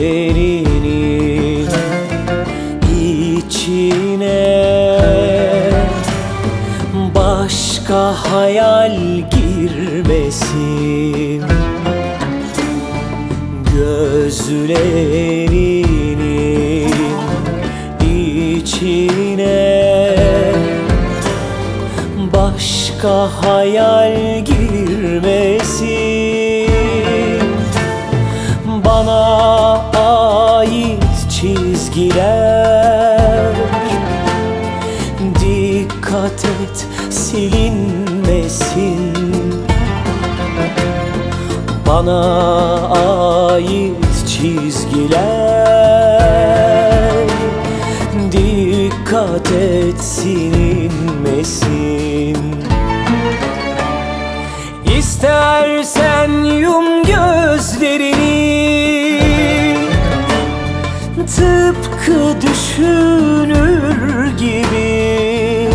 Gözlerinin içine Başka hayal girmesin. Gözlerinin içine Başka hayal girmesin. Bana ait çizgiler. Dikkat et silinmesin. Bana ait çizgiler. Dikkat et silinmesin İstersen yum gözlerini. Tıpkı düşünür gibi.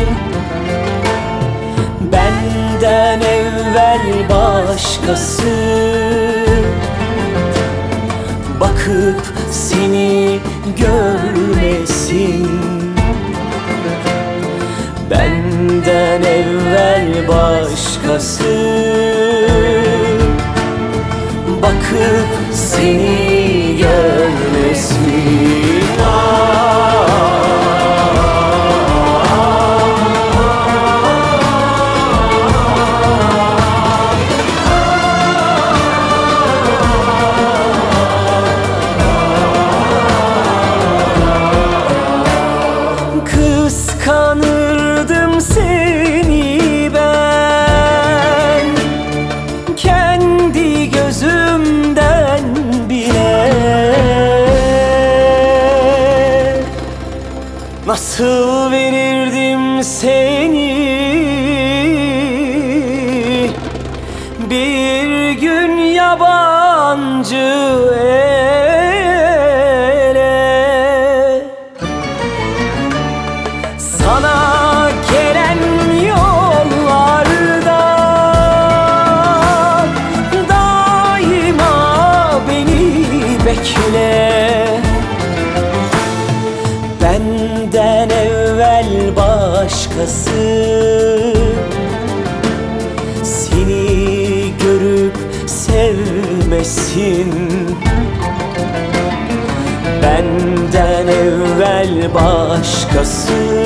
Benden evvel başkası. Bakıp seni görmesin. Benden evvel başkası Seni görmesin Kıskanırdım Nasıl verirdim seni? Bir gün yabancı ele başkası. Seni görüp sevmesin. Benden evvel başkası